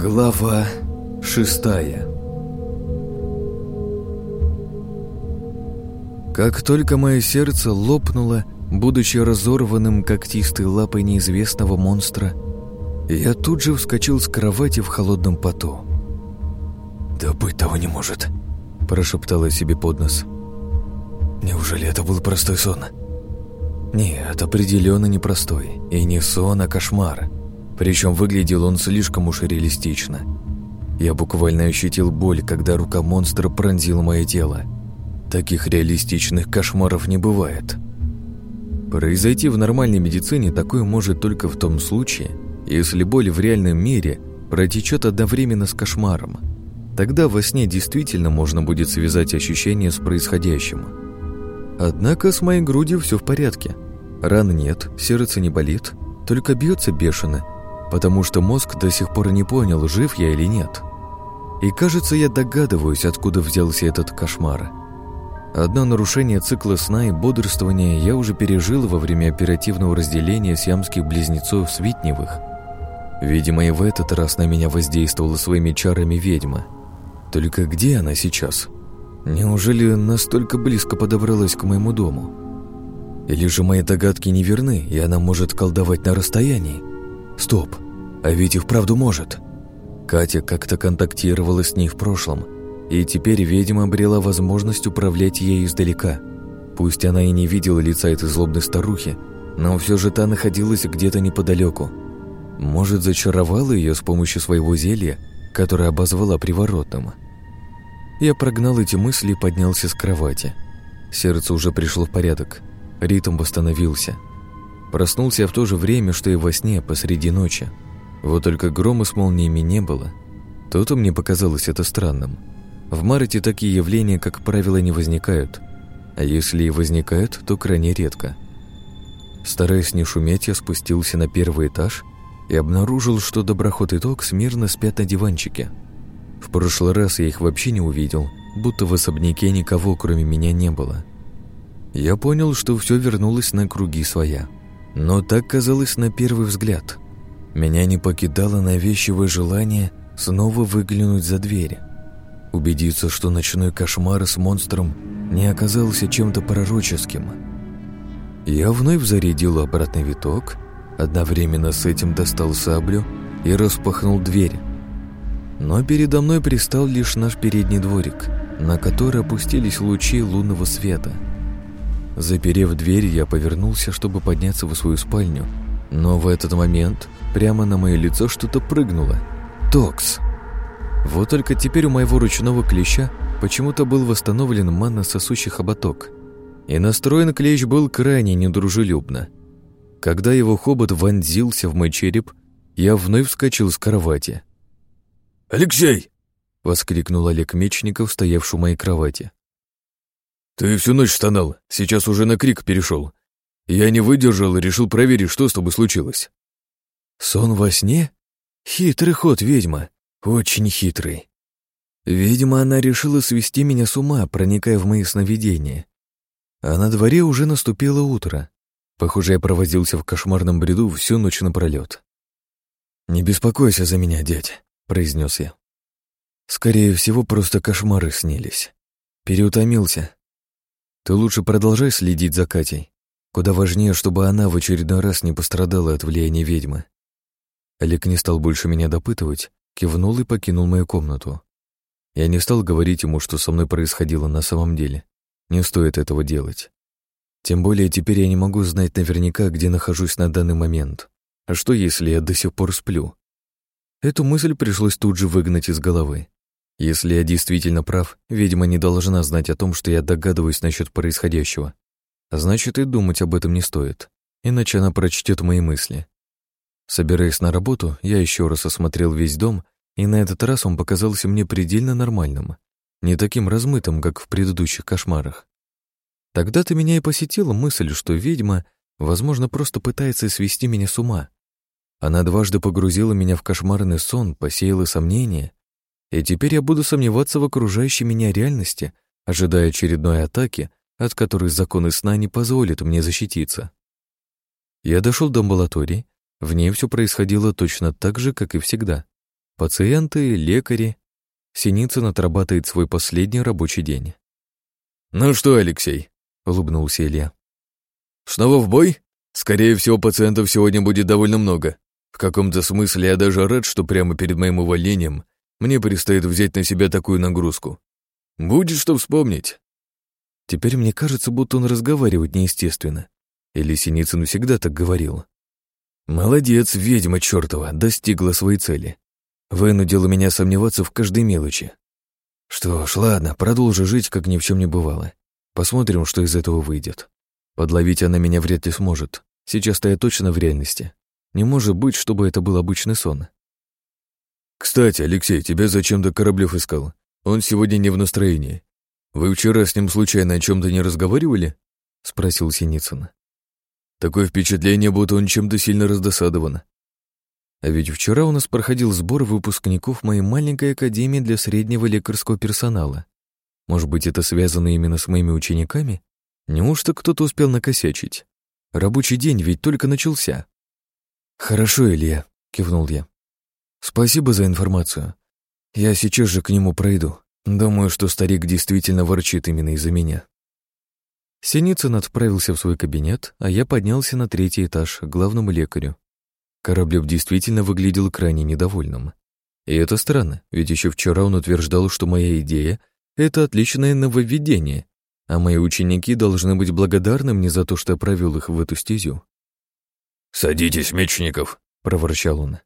Глава шестая Как только мое сердце лопнуло, будучи разорванным когтистой лапой неизвестного монстра, я тут же вскочил с кровати в холодном поту. «Да быть того не может», – прошептала себе под нос. «Неужели это был простой сон?» «Нет, определенно не простой. И не сон, а кошмар. Причем выглядел он слишком уж реалистично. Я буквально ощутил боль, когда рука монстра пронзила мое тело. Таких реалистичных кошмаров не бывает. Произойти в нормальной медицине такое может только в том случае, если боль в реальном мире протечет одновременно с кошмаром. Тогда во сне действительно можно будет связать ощущения с происходящим. Однако с моей грудью все в порядке. Ран нет, сердце не болит, только бьется бешено – потому что мозг до сих пор не понял, жив я или нет. И кажется, я догадываюсь, откуда взялся этот кошмар. Одно нарушение цикла сна и бодрствования я уже пережил во время оперативного разделения сиамских близнецов Свитневых. Видимо, и в этот раз на меня воздействовала своими чарами ведьма. Только где она сейчас? Неужели настолько близко подобралась к моему дому? Или же мои догадки неверны, и она может колдовать на расстоянии? Стоп, а ведь и вправду может. Катя как-то контактировала с ней в прошлом, и теперь ведьма обрела возможность управлять ею издалека. Пусть она и не видела лица этой злобной старухи, но все же та находилась где-то неподалеку. Может, зачаровала ее с помощью своего зелья, которое обозвала приворотным. Я прогнал эти мысли и поднялся с кровати. Сердце уже пришло в порядок, ритм восстановился – Проснулся в то же время, что и во сне, посреди ночи. Вот только грома с молниями не было. То-то мне показалось это странным. В марте такие явления, как правило, не возникают. А если и возникают, то крайне редко. Стараясь не шуметь, я спустился на первый этаж и обнаружил, что доброход и ток смирно спят на диванчике. В прошлый раз я их вообще не увидел, будто в особняке никого, кроме меня, не было. Я понял, что все вернулось на круги своя. Но так казалось на первый взгляд. Меня не покидало навязчивое желание снова выглянуть за дверь. Убедиться, что ночной кошмар с монстром не оказался чем-то пророческим. Я вновь зарядил обратный виток, одновременно с этим достал саблю и распахнул дверь. Но передо мной пристал лишь наш передний дворик, на который опустились лучи лунного света – Заперев дверь, я повернулся, чтобы подняться в свою спальню. Но в этот момент прямо на мое лицо что-то прыгнуло. Токс! Вот только теперь у моего ручного клеща почему-то был восстановлен манно-сосущий хоботок. И настроен клещ был крайне недружелюбно. Когда его хобот вонзился в мой череп, я вновь вскочил с кровати. «Алексей!» — воскликнул Олег Мечников, стоявший у моей кровати. «Ты всю ночь стонал, сейчас уже на крик перешел. Я не выдержал и решил проверить, что с тобой случилось». «Сон во сне? Хитрый ход, ведьма. Очень хитрый. Видимо, она решила свести меня с ума, проникая в мои сновидения. А на дворе уже наступило утро. Похоже, я проводился в кошмарном бреду всю ночь напролет. «Не беспокойся за меня, дядь», — произнес я. «Скорее всего, просто кошмары снились. Переутомился, ты лучше продолжай следить за Катей. Куда важнее, чтобы она в очередной раз не пострадала от влияния ведьмы. Олег не стал больше меня допытывать, кивнул и покинул мою комнату. Я не стал говорить ему, что со мной происходило на самом деле. Не стоит этого делать. Тем более теперь я не могу знать наверняка, где нахожусь на данный момент. А что, если я до сих пор сплю? Эту мысль пришлось тут же выгнать из головы. Если я действительно прав, ведьма не должна знать о том, что я догадываюсь насчет происходящего. Значит, и думать об этом не стоит, иначе она прочтет мои мысли. Собираясь на работу, я еще раз осмотрел весь дом, и на этот раз он показался мне предельно нормальным, не таким размытым, как в предыдущих кошмарах. Тогда-то меня и посетила мысль, что ведьма, возможно, просто пытается свести меня с ума. Она дважды погрузила меня в кошмарный сон, посеяла сомнения — и теперь я буду сомневаться в окружающей меня реальности, ожидая очередной атаки, от которой законы сна не позволят мне защититься. Я дошел до амбулатории, в ней все происходило точно так же, как и всегда. Пациенты, лекари. Синицын отрабатывает свой последний рабочий день. «Ну что, Алексей?» — улыбнулся Илья. «Снова в бой? Скорее всего, пациентов сегодня будет довольно много. В каком-то смысле я даже рад, что прямо перед моим увольнением мне предстоит взять на себя такую нагрузку. Будет что вспомнить». Теперь мне кажется, будто он разговаривает неестественно. Или Синицын всегда так говорил. Молодец, ведьма чертова, достигла своей цели. Вынудила меня сомневаться в каждой мелочи. Что ж, ладно, продолжу жить, как ни в чем не бывало. Посмотрим, что из этого выйдет. Подловить она меня вряд ли сможет. Сейчас-то я точно в реальности. Не может быть, чтобы это был обычный сон. «Кстати, Алексей, тебя зачем-то Кораблев искал. Он сегодня не в настроении. Вы вчера с ним случайно о чем то не разговаривали?» — спросил Синицын. Такое впечатление, будто он чем-то сильно раздосадован. А ведь вчера у нас проходил сбор выпускников моей маленькой академии для среднего лекарского персонала. Может быть, это связано именно с моими учениками? Неужто кто-то успел накосячить? Рабочий день ведь только начался. «Хорошо, Илья», — кивнул я. «Спасибо за информацию. Я сейчас же к нему пройду. Думаю, что старик действительно ворчит именно из-за меня». Синицын отправился в свой кабинет, а я поднялся на третий этаж к главному лекарю. Кораблев действительно выглядел крайне недовольным. И это странно, ведь еще вчера он утверждал, что моя идея — это отличное нововведение, а мои ученики должны быть благодарны мне за то, что я провел их в эту стезю. «Садитесь, Мечников», — проворчал он.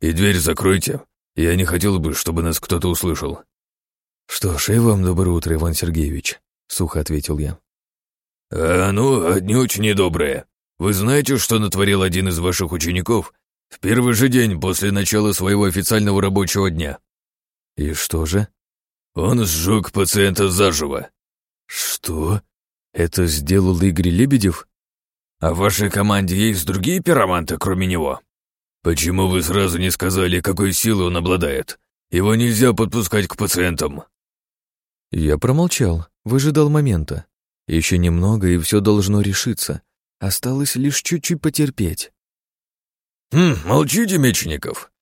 «И дверь закройте. Я не хотел бы, чтобы нас кто-то услышал». «Что ж, и вам доброе утро, Иван Сергеевич», — сухо ответил я. «А ну, одни очень недобрые. Вы знаете, что натворил один из ваших учеников в первый же день после начала своего официального рабочего дня?» «И что же?» «Он сжег пациента заживо». «Что? Это сделал Игорь Лебедев?» «А в вашей команде есть другие пироманты, кроме него? Почему вы сразу не сказали, какой силой он обладает? Его нельзя подпускать к пациентам». Я промолчал, выжидал момента. Еще немного, и все должно решиться. Осталось лишь чуть-чуть потерпеть. «Хм, молчите, Мечников.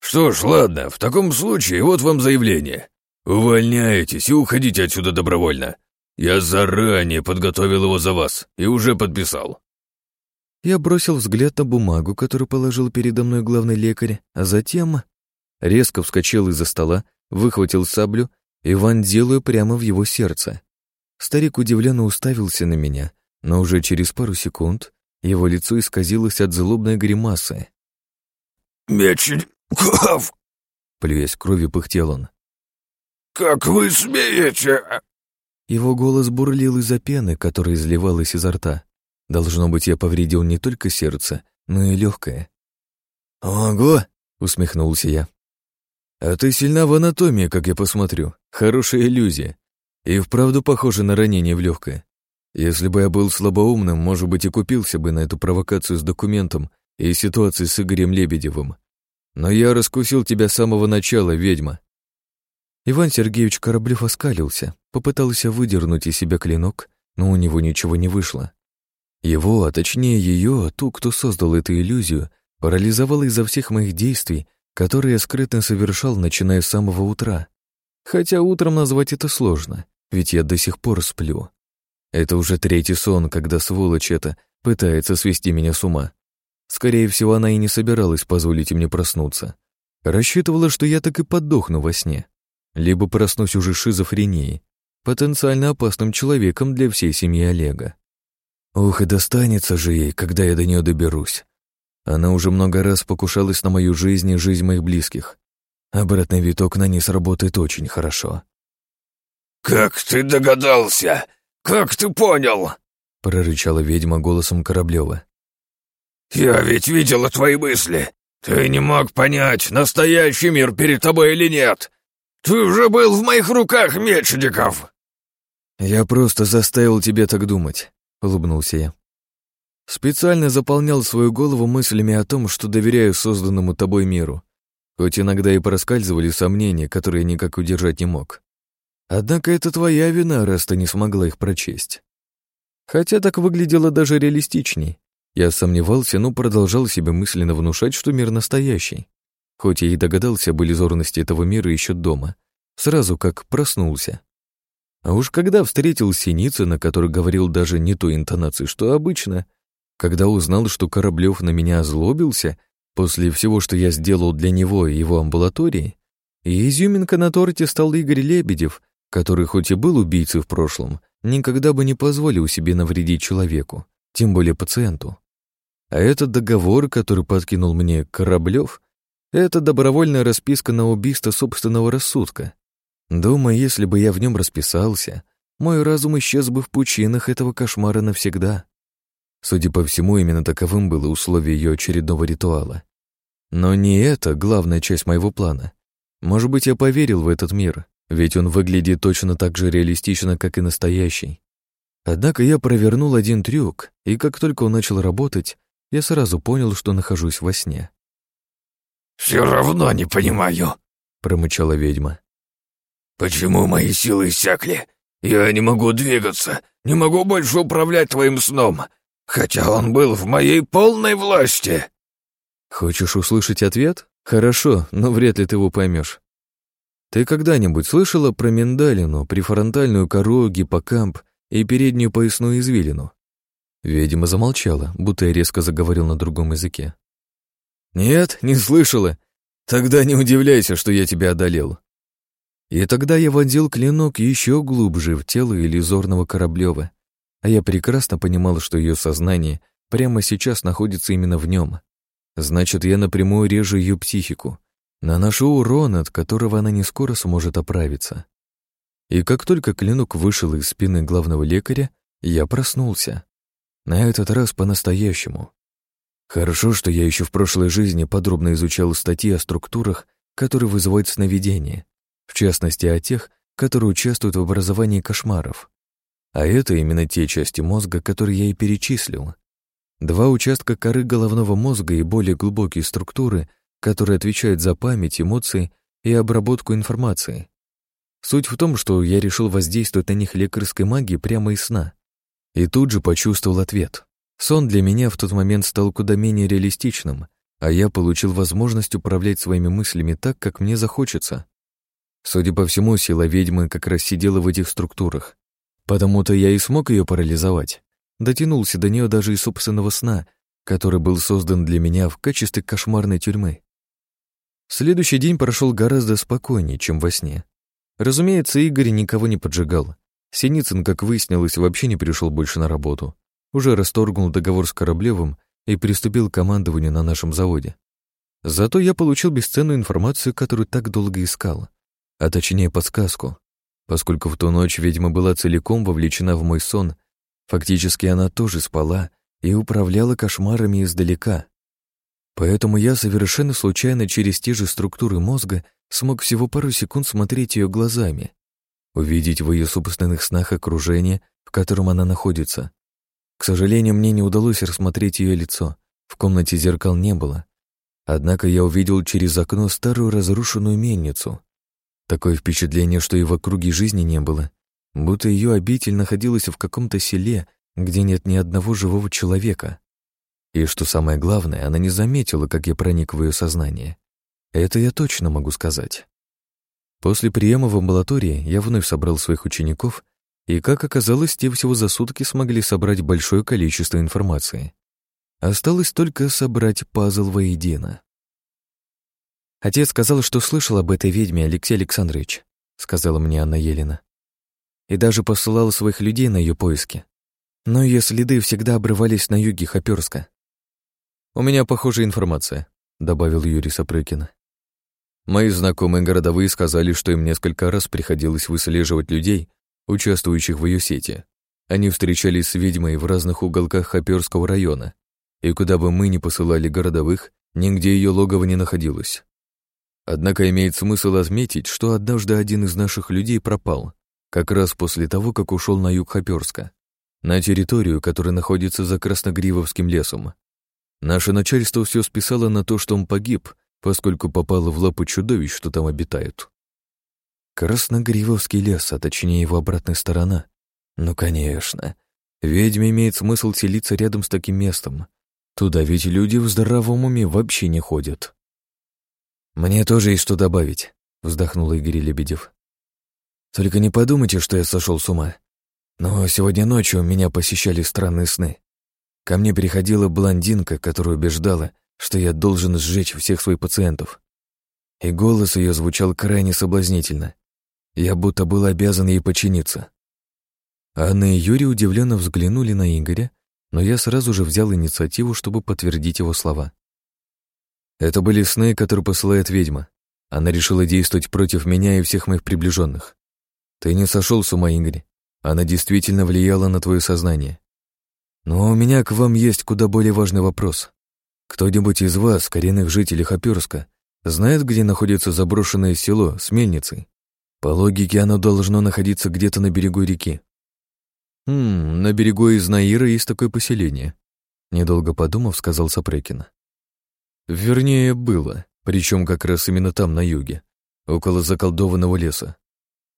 Что ж, ладно, в таком случае вот вам заявление. Увольняетесь и уходите отсюда добровольно. Я заранее подготовил его за вас и уже подписал». Я бросил взгляд на бумагу, которую положил передо мной главный лекарь, а затем резко вскочил из-за стола, выхватил саблю и вонзил ее прямо в его сердце. Старик удивленно уставился на меня, но уже через пару секунд его лицо исказилось от злобной гримасы. «Мечников!» Плюясь кровью, пыхтел он. «Как вы смеете?» Его голос бурлил из-за пены, которая изливалась изо рта. Должно быть, я повредил не только сердце, но и легкое. «Ого!» — усмехнулся я. «А ты сильна в анатомии, как я посмотрю. Хорошая иллюзия. И вправду похоже на ранение в легкое. Если бы я был слабоумным, может быть, и купился бы на эту провокацию с документом и ситуацией с Игорем Лебедевым. Но я раскусил тебя с самого начала, ведьма. Иван Сергеевич Кораблев оскалился, попытался выдернуть из себя клинок, но у него ничего не вышло. Его, а точнее ее, ту, кто создал эту иллюзию, парализовало из-за всех моих действий, которые я скрытно совершал, начиная с самого утра. Хотя утром назвать это сложно ведь я до сих пор сплю. Это уже третий сон, когда сволочь эта пытается свести меня с ума. Скорее всего, она и не собиралась позволить мне проснуться. Рассчитывала, что я так и подохну во сне. Либо проснусь уже шизофренией, потенциально опасным человеком для всей семьи Олега. Ух, и достанется же ей, когда я до нее доберусь. Она уже много раз покушалась на мою жизнь и жизнь моих близких. Обратный виток на ней сработает очень хорошо. «Как ты догадался? Как ты понял?» — прорычала ведьма голосом Кораблева. «Я ведь видела твои мысли. Ты не мог понять, настоящий мир перед тобой или нет. Ты уже был в моих руках, Мечников!» «Я просто заставил тебя так думать», — улыбнулся я. Специально заполнял свою голову мыслями о том, что доверяю созданному тобой миру, хоть иногда и проскальзывали сомнения, которые никак удержать не мог. Однако это твоя вина, раз ты не смогла их прочесть. Хотя так выглядело даже реалистичней. Я сомневался, но продолжал себе мысленно внушать, что мир настоящий. хоть я и догадался об иллюзорности этого мира еще дома, сразу как проснулся. А уж когда встретил Синицына, который говорил даже не той интонацией, что обычно, когда узнал, что Кораблев на меня озлобился после всего, что я сделал для него и его амбулатории, и изюминка на торте стал Игорь Лебедев, который хоть и был убийцей в прошлом, никогда бы не позволил себе навредить человеку, тем более пациенту. А этот договор, который подкинул мне Кораблев, это добровольная расписка на убийство собственного рассудка. Думаю, если бы я в нем расписался, мой разум исчез бы в пучинах этого кошмара навсегда. Судя по всему, именно таковым было условие ее очередного ритуала. Но не это главная часть моего плана. Может быть, я поверил в этот мир, ведь он выглядит точно так же реалистично, как и настоящий. Однако я провернул один трюк, и как только он начал работать, я сразу понял, что нахожусь во сне. «Все равно не понимаю», — промычала ведьма. «Почему мои силы иссякли? Я не могу двигаться, не могу больше управлять твоим сном, хотя он был в моей полной власти». «Хочешь услышать ответ? Хорошо, но вряд ли ты его поймешь. Ты когда-нибудь слышала про миндалину, префронтальную кору, гиппокамп и переднюю поясную извилину?» Ведьма замолчала, будто я резко заговорил на другом языке. «Нет, не слышала. Тогда не удивляйся, что я тебя одолел. И тогда я вонзил клинок еще глубже в тело иллюзорного Кораблева, а я прекрасно понимал, что ее сознание прямо сейчас находится именно в нем. Значит, я напрямую режу ее психику, наношу урон, от которого она не скоро сможет оправиться. И как только клинок вышел из спины главного лекаря, я проснулся. На этот раз по-настоящему. Хорошо, что я еще в прошлой жизни подробно изучал статьи о структурах, которые вызывают сновидения, в частности о тех, которые участвуют в образовании кошмаров. А это именно те части мозга, которые я и перечислил. Два участка коры головного мозга и более глубокие структуры, которые отвечают за память, эмоции и обработку информации. Суть в том, что я решил воздействовать на них лекарской магией прямо из сна. И тут же почувствовал ответ. Сон для меня в тот момент стал куда менее реалистичным, а я получил возможность управлять своими мыслями так, как мне захочется. Судя по всему, сила ведьмы как раз сидела в этих структурах. Потому-то я и смог ее парализовать. Дотянулся до нее даже из собственного сна, который был создан для меня в качестве кошмарной тюрьмы. Следующий день прошел гораздо спокойнее, чем во сне. Разумеется, Игорь никого не поджигал. Синицын, как выяснилось, вообще не пришел больше на работу. Уже расторгнул договор с Кораблевым и приступил к командованию на нашем заводе. Зато я получил бесценную информацию, которую так долго искал а точнее подсказку. Поскольку в ту ночь ведьма была целиком вовлечена в мой сон, фактически она тоже спала и управляла кошмарами издалека. Поэтому я совершенно случайно через те же структуры мозга смог всего пару секунд смотреть ее глазами, увидеть в ее собственных снах окружение, в котором она находится. К сожалению, мне не удалось рассмотреть ее лицо, в комнате зеркал не было. Однако я увидел через окно старую разрушенную мельницу, Такое впечатление, что и в округе жизни не было, будто ее обитель находилась в каком-то селе, где нет ни одного живого человека. И что самое главное, она не заметила, как я проник в ее сознание. Это я точно могу сказать. После приема в амбулатории я вновь собрал своих учеников, и, как оказалось, те всего за сутки смогли собрать большое количество информации. Осталось только собрать пазл воедино. «Отец сказал, что слышал об этой ведьме, Алексей Александрович», — сказала мне Анна Елена. «И даже посылал своих людей на ее поиски. Но ее следы всегда обрывались на юге Хоперска». «У меня похожая информация», — добавил Юрий Сапрыкин. «Мои знакомые городовые сказали, что им несколько раз приходилось выслеживать людей, участвующих в ее сети. Они встречались с ведьмой в разных уголках Хоперского района, и куда бы мы ни посылали городовых, нигде ее логово не находилось. Однако имеет смысл отметить, что однажды один из наших людей пропал, как раз после того, как ушел на юг Хоперска, на территорию, которая находится за Красногривовским лесом. Наше начальство все списало на то, что он погиб, поскольку попало в лапы чудовищ, что там обитают. Красногривовский лес, а точнее его обратная сторона. Ну, конечно. Ведьме имеет смысл селиться рядом с таким местом. Туда ведь люди в здравом уме вообще не ходят. «Мне тоже есть что добавить», — вздохнул Игорь Лебедев. «Только не подумайте, что я сошел с ума. Но сегодня ночью меня посещали странные сны. Ко мне приходила блондинка, которая убеждала, что я должен сжечь всех своих пациентов. И голос ее звучал крайне соблазнительно. Я будто был обязан ей подчиниться. Анна и Юрий удивленно взглянули на Игоря, но я сразу же взял инициативу, чтобы подтвердить его слова. Это были сны, которые посылает ведьма. Она решила действовать против меня и всех моих приближенных. Ты не сошел с ума, Игорь. Она действительно влияла на твое сознание. Но у меня к вам есть куда более важный вопрос. Кто-нибудь из вас, коренных жителей Хоперска, знает, где находится заброшенное село с мельницей? По логике, оно должно находиться где-то на берегу реки. Хм, на берегу из Наира есть такое поселение. Недолго подумав, сказал Сапрекин. Вернее, было, причем как раз именно там, на юге, около заколдованного леса.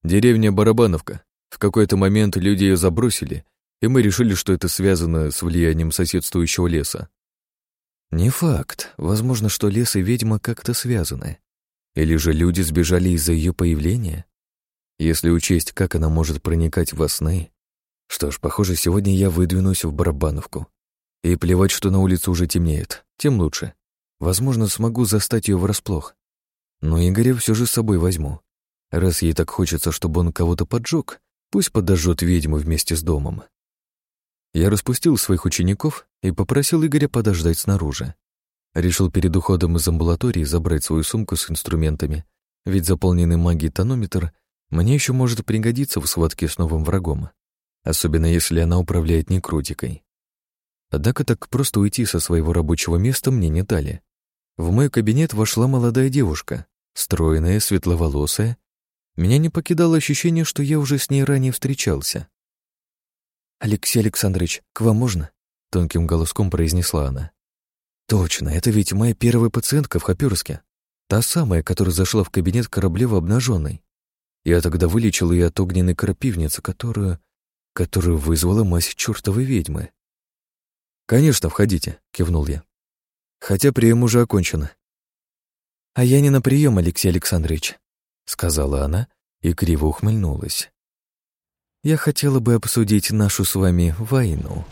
Деревня Барабановка. В какой-то момент люди ее забросили, и мы решили, что это связано с влиянием соседствующего леса. Не факт. Возможно, что лес и ведьма как-то связаны. Или же люди сбежали из-за ее появления? Если учесть, как она может проникать во сны. Что ж, похоже, сегодня я выдвинусь в Барабановку. И плевать, что на улице уже темнеет, тем лучше. Возможно, смогу застать ее врасплох. Но Игоря все же с собой возьму. Раз ей так хочется, чтобы он кого-то поджег, пусть подожжет ведьму вместе с домом. Я распустил своих учеников и попросил Игоря подождать снаружи. Решил перед уходом из амбулатории забрать свою сумку с инструментами, ведь заполненный магией тонометр мне еще может пригодиться в схватке с новым врагом, особенно если она управляет некрутикой. Однако так просто уйти со своего рабочего места мне не дали. В мой кабинет вошла молодая девушка, стройная, светловолосая. Меня не покидало ощущение, что я уже с ней ранее встречался. «Алексей Александрович, к вам можно?» — тонким голоском произнесла она. «Точно, это ведь моя первая пациентка в Хоперске. Та самая, которая зашла в кабинет Кораблева обнаженной. Я тогда вылечил ее от огненной крапивницы, которую... которую вызвала мазь чертовой ведьмы». «Конечно, входите», — кивнул я хотя прием уже окончен. «А я не на прием, Алексей Александрович», — сказала она и криво ухмыльнулась. «Я хотела бы обсудить нашу с вами войну».